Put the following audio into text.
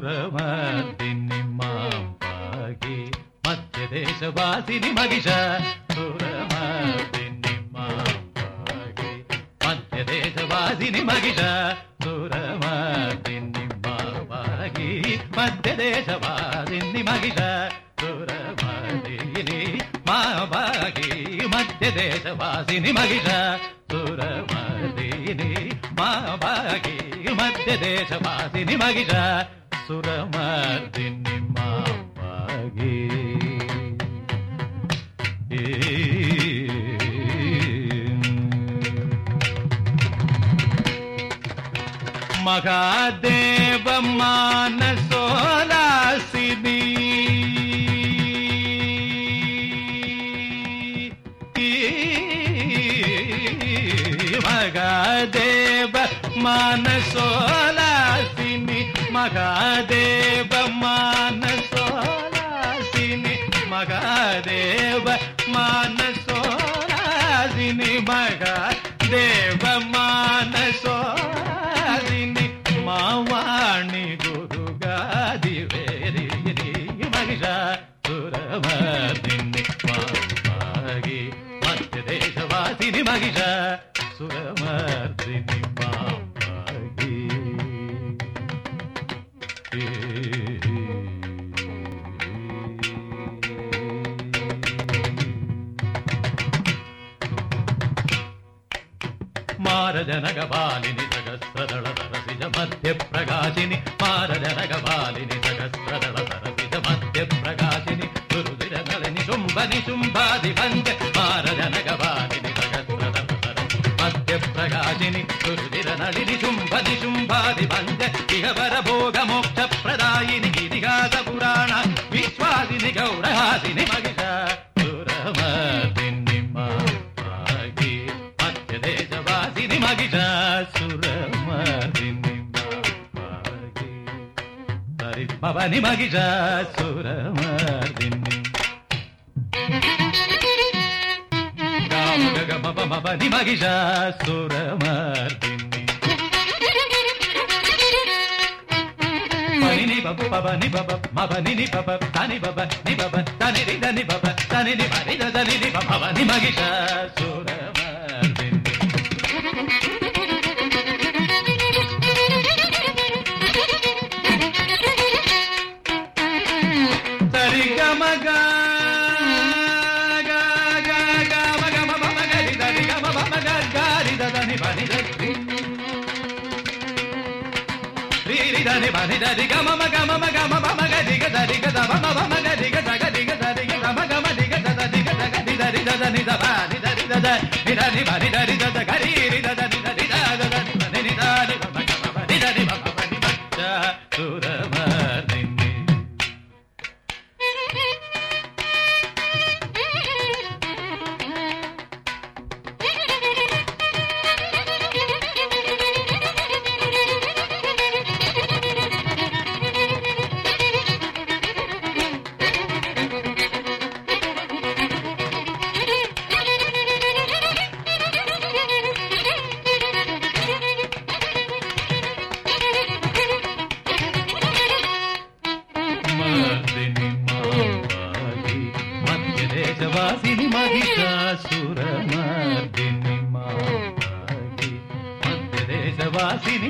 మహిషాసురమర్దిని మాంపాగి మధ్యదేశవాసిని మహిషాసురమర్దిని మాంపాగి మధ్యదేశవాసిని మహిషాసురమర్దిని మాంపాగి మధ్యదేశవాసిని మహిషాసురమర్దిని మాంపాగి మధ్యదేశవాసిని మహిషాసురమర్దిని మాంపాగి ದೇಶವಾಸಿನಿ ಮಗಿಷ ಸುರಮರ್ದಿನಿ ಮಾಗಿ ಮಗಾದೇವ ಮಾನಸೋಲಾಸಿನಿ మానసోలాసిని మహాదేవ మానసోలాసిని మహాదేవ మానసోలాసిని మహాదేవ మానసోలాసిని. మావాణి గురుగాది వేరి మహిషాసురమర్దిని మాగి మధ్యదేశవాసిని మహిషా సురమర్దిని మారజనగవాలిని సహస్రదళ సరసిజ మధ్య ప్రకాశిని మారజనగవాలిని సహస్రదళ సరసిజ మధ్య ప్రకాశిని గురుదిర శుంభని శుంభాది పంచ మారజనగవాలిని సహస్రదళ సరసి మధ్య ప్రకాశిని గురుదిరనళిని శుంభని శుంభాది పంచ ఇహవర భోగ భవని మహిషాసురమర్దిని భవని మహిషాసురమర్దిని పని బబ పబ ని బబ మబ ని ని బబ తని బబ ని బబ తని రి దని బబ తని ని మరి దని ని బబ భవని ని సరి గమ గ గ గ గ మ గ మ మ మ గ రి ద రి గ మ మ మ గ గ రి ద ద ని బ ని ని బ ని ద రి గ మ మ గ మ வாசினி